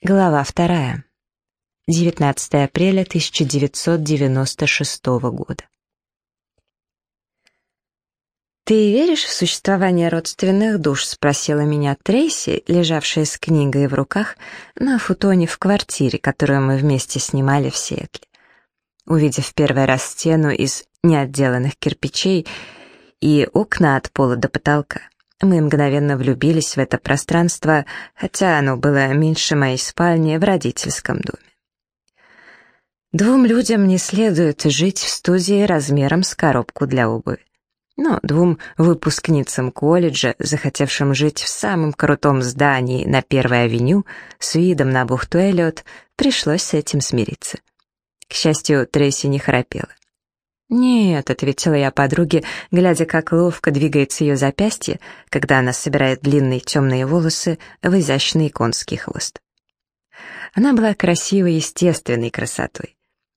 Глава вторая. 19 апреля 1996 года. «Ты веришь в существование родственных душ?» — спросила меня Трейси, лежавшая с книгой в руках на футоне в квартире, которую мы вместе снимали в Сиэтле. Увидев первый раз стену из неотделанных кирпичей и окна от пола до потолка, мы мгновенно влюбились в это пространство, хотя оно было меньше моей спальни в родительском доме. Двум людям не следует жить в студии размером с коробку для обуви. Но двум выпускницам колледжа, захотевшим жить в самом крутом здании на Первой авеню с видом на бухту Эллиот, пришлось с этим смириться. К счастью, Трейси не храпела. «Нет», — ответила я подруге, глядя, как ловко двигается ее запястье, когда она собирает длинные темные волосы в изящный конский хвост. Она была красивой естественной красотой.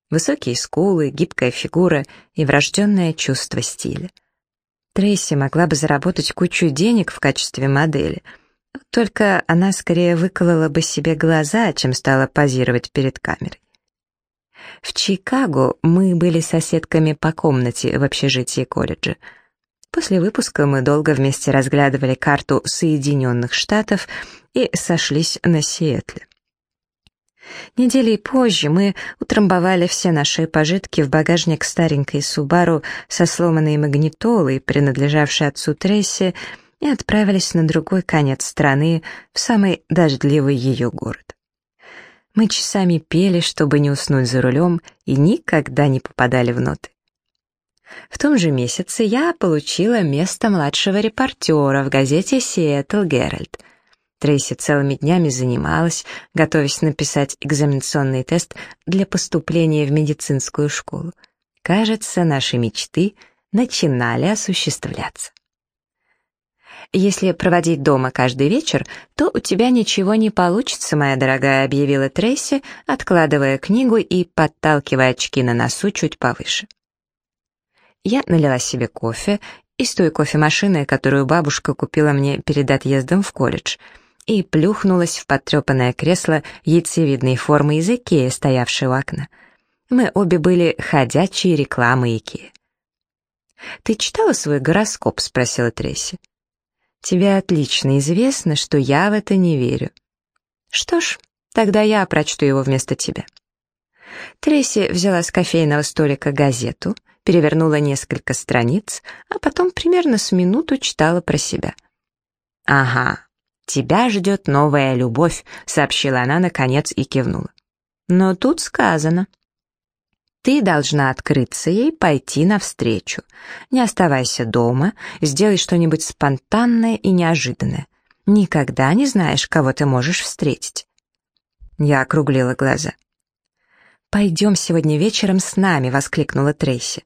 Высокие скулы, гибкая фигура и врожденное чувство стиля. Трейси могла бы заработать кучу денег в качестве модели, только она скорее выколола бы себе глаза, чем стала позировать перед камерой. В Чикаго мы были соседками по комнате в общежитии колледжа. После выпуска мы долго вместе разглядывали карту Соединенных Штатов и сошлись на Сиэтле. Недели позже мы утрамбовали все наши пожитки в багажник старенькой Субару со сломанной магнитолой, принадлежавшей отцу Тресси, и отправились на другой конец страны, в самый дождливый ее город. Мы часами пели, чтобы не уснуть за рулем, и никогда не попадали в ноты. В том же месяце я получила место младшего репортера в газете «Сиэтл Геральт». Трейси целыми днями занималась, готовясь написать экзаменационный тест для поступления в медицинскую школу. Кажется, наши мечты начинали осуществляться. «Если проводить дома каждый вечер, то у тебя ничего не получится, моя дорогая», объявила Трейси, откладывая книгу и подталкивая очки на носу чуть повыше. Я налила себе кофе из той кофемашины, которую бабушка купила мне перед отъездом в колледж, и плюхнулась в потрепанное кресло яйцевидной формы из Икеи, стоявшей у окна. Мы обе были ходячие рекламы Икеи. «Ты читала свой гороскоп?» — спросила Трейси. Тебе отлично известно, что я в это не верю. Что ж, тогда я прочту его вместо тебя. Трейси взяла с кофейного столика газету, перевернула несколько страниц, а потом примерно с минуту читала про себя. «Ага, тебя ждет новая любовь», — сообщила она наконец и кивнула. «Но тут сказано». Ты должна открыться ей, пойти навстречу. Не оставайся дома, сделай что-нибудь спонтанное и неожиданное. Никогда не знаешь, кого ты можешь встретить. Я округлила глаза. «Пойдем сегодня вечером с нами», — воскликнула Трейси.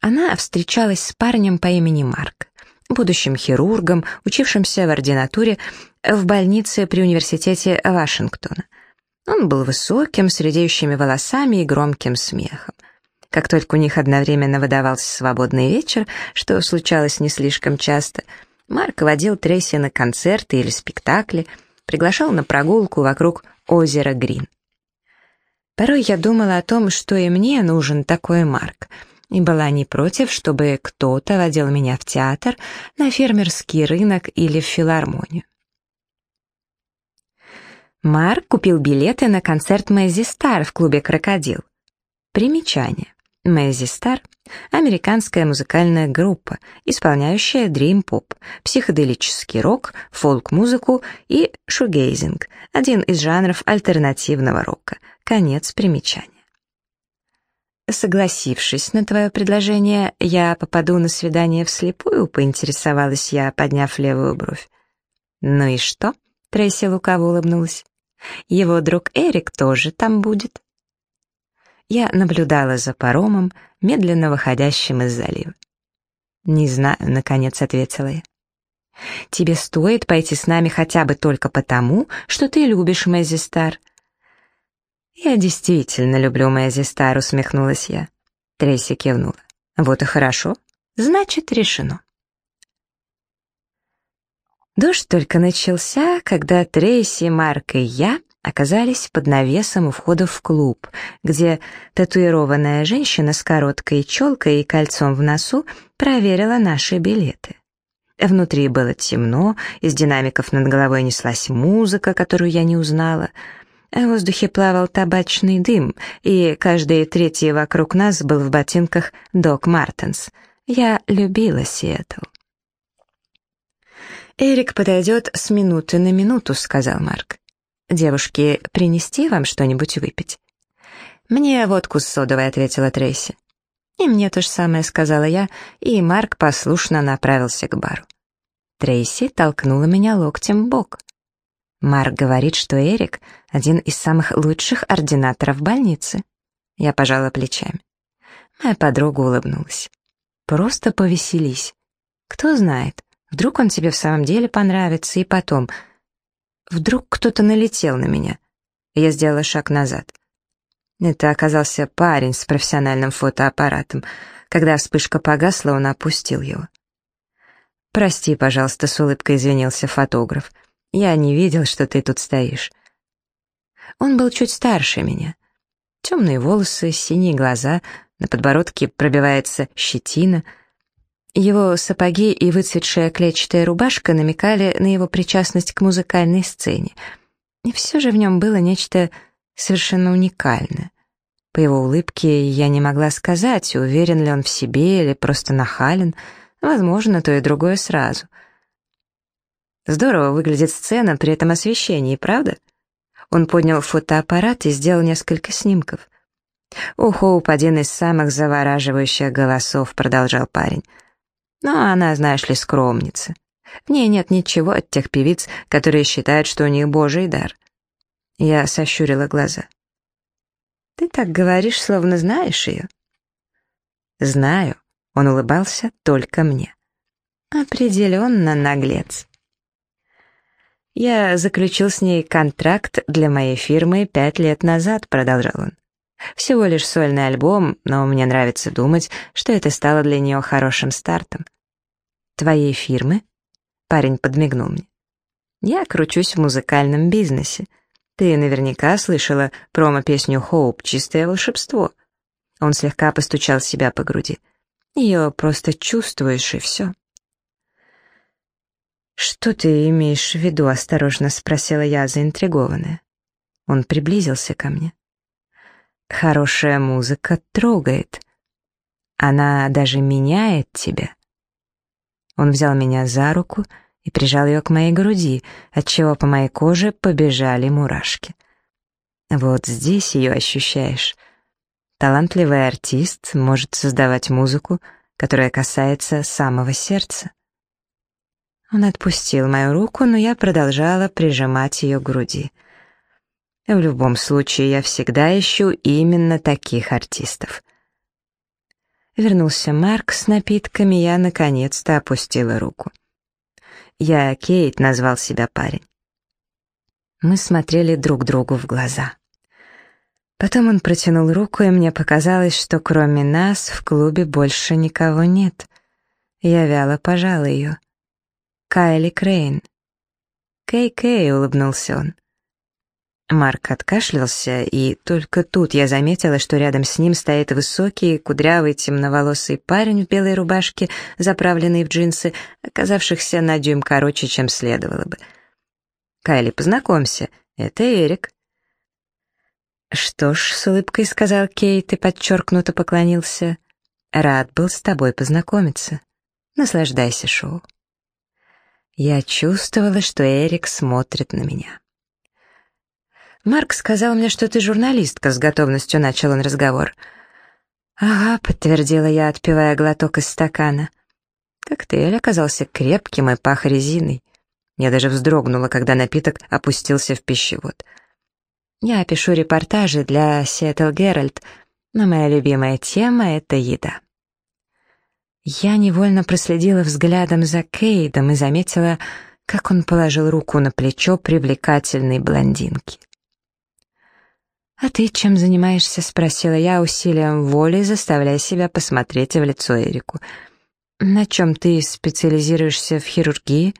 Она встречалась с парнем по имени Марк, будущим хирургом, учившимся в ординатуре в больнице при университете Вашингтона. Он был высоким, с редеющими волосами и громким смехом. Как только у них одновременно выдавался свободный вечер, что случалось не слишком часто, Марк водил Трейси на концерты или спектакли, приглашал на прогулку вокруг озера Грин. Порой я думала о том, что и мне нужен такой Марк, и была не против, чтобы кто-то водил меня в театр, на фермерский рынок или в филармонию. Марк купил билеты на концерт Мэйзи Стар в клубе «Крокодил». Примечание. Мэйзи Стар — американская музыкальная группа, исполняющая дрим-поп, психоделический рок, фолк-музыку и шугейзинг, один из жанров альтернативного рока. Конец примечания. Согласившись на твое предложение, я попаду на свидание вслепую, поинтересовалась я, подняв левую бровь. Ну и что? Трейси лукаво улыбнулась. Его друг Эрик тоже там будет. Я наблюдала за паромом, медленно выходящим из залива. «Не знаю», — наконец ответила я. «Тебе стоит пойти с нами хотя бы только потому, что ты любишь Мэзи Стар». «Я действительно люблю Мэзи Стар», — усмехнулась я. Трейси кивнула. «Вот и хорошо. Значит, решено». Дождь только начался, когда Трейси, Марк и я оказались под навесом у входа в клуб, где татуированная женщина с короткой челкой и кольцом в носу проверила наши билеты. Внутри было темно, из динамиков над головой неслась музыка, которую я не узнала. В воздухе плавал табачный дым, и каждый третий вокруг нас был в ботинках Док Мартенс. Я любила Сиэтл. «Эрик подойдет с минуты на минуту», — сказал Марк. «Девушки, принести вам что-нибудь выпить?» «Мне водку с содовой», — ответила Трейси. «И мне то же самое», — сказала я, и Марк послушно направился к бару. Трейси толкнула меня локтем в бок. Марк говорит, что Эрик — один из самых лучших ординаторов больницы. Я пожала плечами. Моя подруга улыбнулась. «Просто повеселись. Кто знает, Вдруг он тебе в самом деле понравится, и потом... Вдруг кто-то налетел на меня. Я сделала шаг назад. Это оказался парень с профессиональным фотоаппаратом. Когда вспышка погасла, он опустил его. «Прости, пожалуйста», — с улыбкой извинился фотограф. «Я не видел, что ты тут стоишь». Он был чуть старше меня. Темные волосы, синие глаза, на подбородке пробивается щетина — его сапоги и выцветшая клетчатая рубашка намекали на его причастность к музыкальной сцене. И все же в нем было нечто совершенно уникальное. По его улыбке я не могла сказать, уверен ли он в себе или просто нахален. Возможно, то и другое сразу. Здорово выглядит сцена при этом освещении, правда? Он поднял фотоаппарат и сделал несколько снимков. «У Хоуп один из самых завораживающих голосов», — продолжал парень. Но она, знаешь ли, скромница. В ней нет ничего от тех певиц, которые считают, что у них божий дар. Я сощурила глаза. «Ты так говоришь, словно знаешь ее». «Знаю», — он улыбался только мне. «Определенно наглец». «Я заключил с ней контракт для моей фирмы пять лет назад», — продолжал он. «Всего лишь сольный альбом, но мне нравится думать, что это стало для нее хорошим стартом. «Твоей фирмы?» Парень подмигнул мне. «Я кручусь в музыкальном бизнесе. Ты наверняка слышала промо-песню «Хоуп. Чистое волшебство». Он слегка постучал себя по груди. Ее просто чувствуешь, и все. «Что ты имеешь в виду?» — осторожно спросила я, заинтригованная. Он приблизился ко мне. «Хорошая музыка трогает. Она даже меняет тебя. Он взял меня за руку и прижал ее к моей груди, отчего по моей коже побежали мурашки. Вот здесь ее ощущаешь. Талантливый артист может создавать музыку, которая касается самого сердца. Он отпустил мою руку, но я продолжала прижимать ее к груди. В любом случае, я всегда ищу именно таких артистов. Вернулся Марк с напитками, я наконец-то опустила руку. «Я Кейт», — назвал себя парень. Мы смотрели друг другу в глаза. Потом он протянул руку, и мне показалось, что кроме нас в клубе больше никого нет. Я вяло пожала ее. «Кайли Крейн». «Кей-Кей», — улыбнулся он. Марк откашлялся, и только тут я заметила, что рядом с ним стоит высокий, кудрявый, темноволосый парень в белой рубашке, заправленный в джинсы, оказавшихся на дюйм короче, чем следовало бы. «Кайли, познакомься, это Эрик». «Что ж», — с улыбкой сказал Кейт и подчеркнуто поклонился, — «рад был с тобой познакомиться. Наслаждайся шоу». Я чувствовала, что Эрик смотрит на меня. «Марк сказал мне, что ты журналистка», — с готовностью начал он разговор. «Ага», — подтвердила я, отпивая глоток из стакана. Коктейль оказался крепким и пах резиной. Я даже вздрогнула, когда напиток опустился в пищевод. Я пишу репортажи для Seattle Геральт, но моя любимая тема — это еда. Я невольно проследила взглядом за Кейдом и заметила, как он положил руку на плечо привлекательной блондинки. «А ты чем занимаешься?» — спросила я усилием воли, заставляя себя посмотреть в лицо Эрику. «На чем ты специализируешься в хирургии?»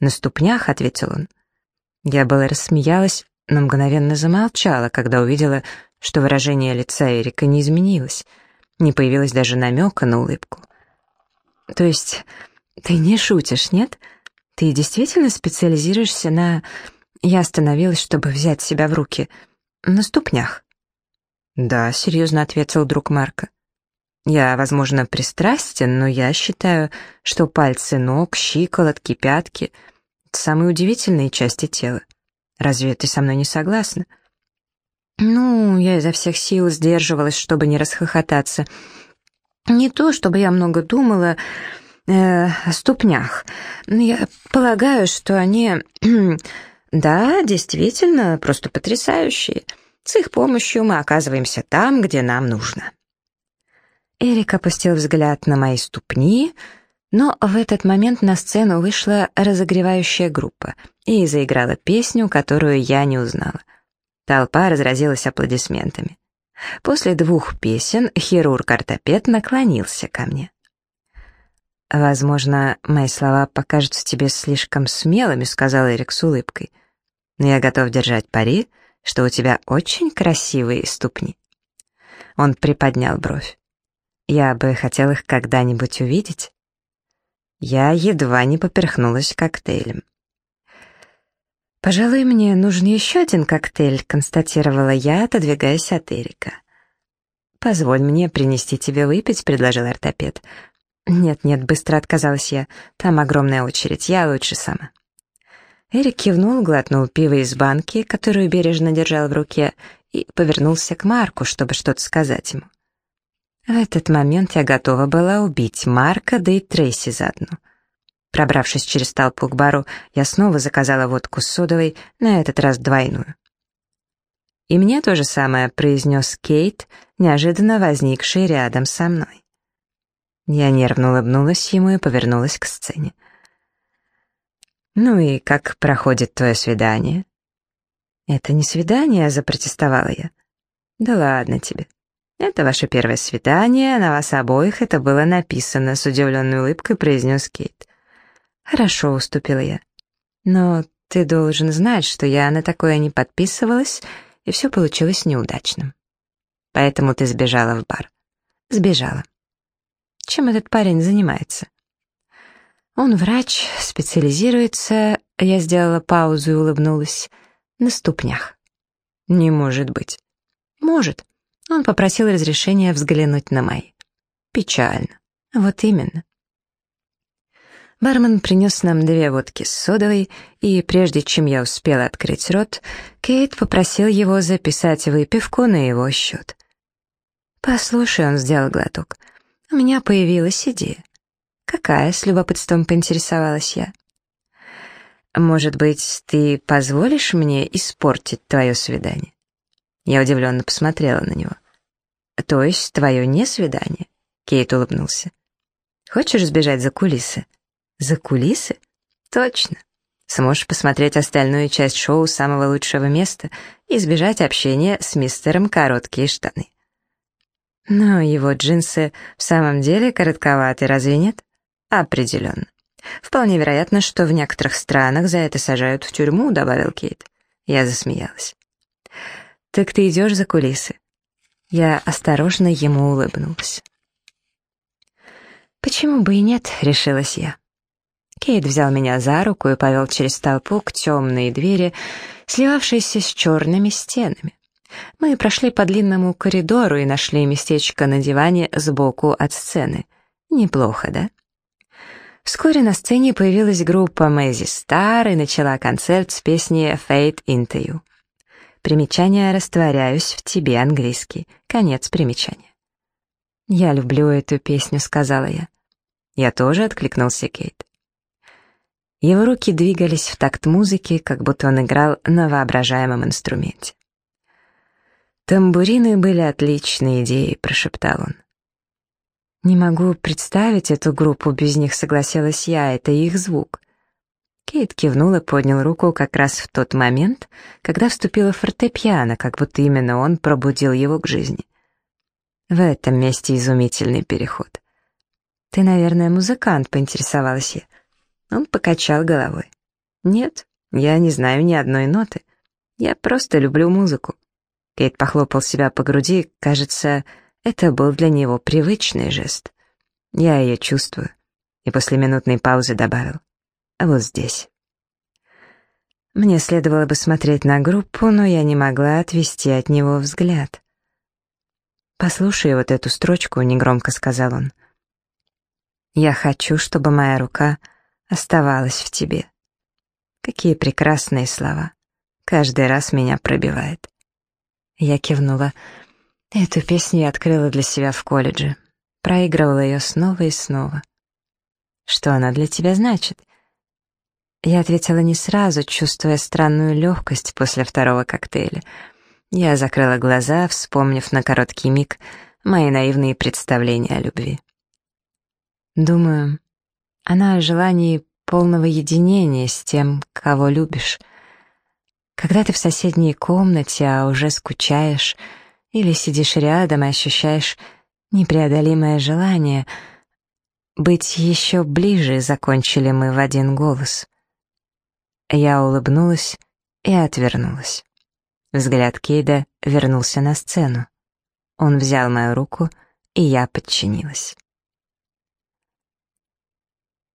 «На ступнях», — ответил он. Я было рассмеялась, но мгновенно замолчала, когда увидела, что выражение лица Эрика не изменилось, не появилось даже намека на улыбку. «То есть ты не шутишь, нет? Ты действительно специализируешься на...» Я остановилась, чтобы взять себя в руки. «На ступнях». «Да», — серьезно ответил друг Марка. «Я, возможно, пристрастен, но я считаю, что пальцы ног, щиколотки, пятки — самые удивительные части тела. Разве ты со мной не согласна?» «Ну, я изо всех сил сдерживалась, чтобы не расхохотаться. Не то, чтобы я много думала э, о ступнях. Я полагаю, что они, да, действительно, просто потрясающие». С их помощью мы оказываемся там, где нам нужно. Эрик опустил взгляд на мои ступни, но в этот момент на сцену вышла разогревающая группа и заиграла песню, которую я не узнала. Толпа разразилась аплодисментами. После двух песен хирург-ортопед наклонился ко мне. «Возможно, мои слова покажутся тебе слишком смелыми», — сказал Эрик с улыбкой. «Но я готов держать пари, что у тебя очень красивые ступни». Он приподнял бровь. «Я бы хотел их когда-нибудь увидеть». Я едва не поперхнулась коктейлем. «Пожалуй, мне нужен еще один коктейль», — констатировала я, отодвигаясь от Эрика. «Позволь мне принести тебе выпить», — предложил ортопед. «Нет-нет», — быстро отказалась я. «Там огромная очередь, я лучше сама». Эрик кивнул, глотнул пиво из банки, которую бережно держал в руке, и повернулся к Марку, чтобы что-то сказать ему. В этот момент я готова была убить Марка, да и Трейси заодно. Пробравшись через толпу к бару, я снова заказала водку с содовой, на этот раз двойную. «И мне то же самое», — произнес Кейт, неожиданно возникший рядом со мной. Я нервно улыбнулась ему и повернулась к сцене. «Ну и как проходит твое свидание?» «Это не свидание», — запротестовала я. «Да ладно тебе. Это ваше первое свидание, на вас обоих это было написано», — с удивленной улыбкой произнес Кейт. «Хорошо», — уступила я. «Но ты должен знать, что я на такое не подписывалась, и все получилось неудачным. Поэтому ты сбежала в бар». «Сбежала». «Чем этот парень занимается?» Он врач, специализируется, я сделала паузу и улыбнулась, на ступнях. Не может быть. Может. Он попросил разрешения взглянуть на мои. Печально. Вот именно. Бармен принес нам две водки с содовой, и прежде чем я успела открыть рот, Кейт попросил его записать выпивку на его счет. «Послушай», — он сделал глоток, — «у меня появилась идея. «Какая?» — с любопытством поинтересовалась я. «Может быть, ты позволишь мне испортить твое свидание?» Я удивленно посмотрела на него. «То есть твое не свидание?» Кейт улыбнулся. «Хочешь сбежать за кулисы?» «За кулисы?» «Точно. Сможешь посмотреть остальную часть шоу самого лучшего места и избежать общения с мистером Короткие штаны». Но его джинсы в самом деле коротковаты, разве нет? Определенно. Вполне вероятно, что в некоторых странах за это сажают в тюрьму, добавил Кейт. Я засмеялась. Так ты идешь за кулисы? Я осторожно ему улыбнулась. «Почему бы и нет?» — решилась я. Кейт взял меня за руку и повел через толпу к темной двери, сливавшейся с черными стенами. Мы прошли по длинному коридору и нашли местечко на диване сбоку от сцены. Неплохо, да? Вскоре на сцене появилась группа Мэзи Стар и начала концерт с песней «Fade into You». Примечание «Растворяюсь в тебе» английский. Конец примечания. «Я люблю эту песню», — сказала я. Я тоже откликнулся Кейт. Его руки двигались в такт музыки, как будто он играл на воображаемом инструменте. «Тамбурины были отличной идеей», — прошептал он. «Не могу представить эту группу, без них согласилась я, это их звук». Кейт кивнул и поднял руку как раз в тот момент, когда вступила фортепиано, как будто именно он пробудил его к жизни. В этом месте изумительный переход. «Ты, наверное, музыкант», — поинтересовалась я. Он покачал головой. «Нет, я не знаю ни одной ноты. Я просто люблю музыку». Кейт похлопал себя по груди, кажется, это был для него привычный жест. Я ее чувствую. И после минутной паузы добавил. А вот здесь. Мне следовало бы смотреть на группу, но я не могла отвести от него взгляд. «Послушай вот эту строчку», — негромко сказал он. «Я хочу, чтобы моя рука оставалась в тебе». Какие прекрасные слова. Каждый раз меня пробивает. Я кивнула. Эту песню я открыла для себя в колледже. Проигрывала ее снова и снова. «Что она для тебя значит?» Я ответила не сразу, чувствуя странную легкость после второго коктейля. Я закрыла глаза, вспомнив на короткий миг мои наивные представления о любви. Думаю, она о желании полного единения с тем, кого любишь. Когда ты в соседней комнате, а уже скучаешь, или сидишь рядом и ощущаешь непреодолимое желание быть еще ближе, закончили мы в один голос. Я улыбнулась и отвернулась. Взгляд Кейда вернулся на сцену. Он взял мою руку, и я подчинилась.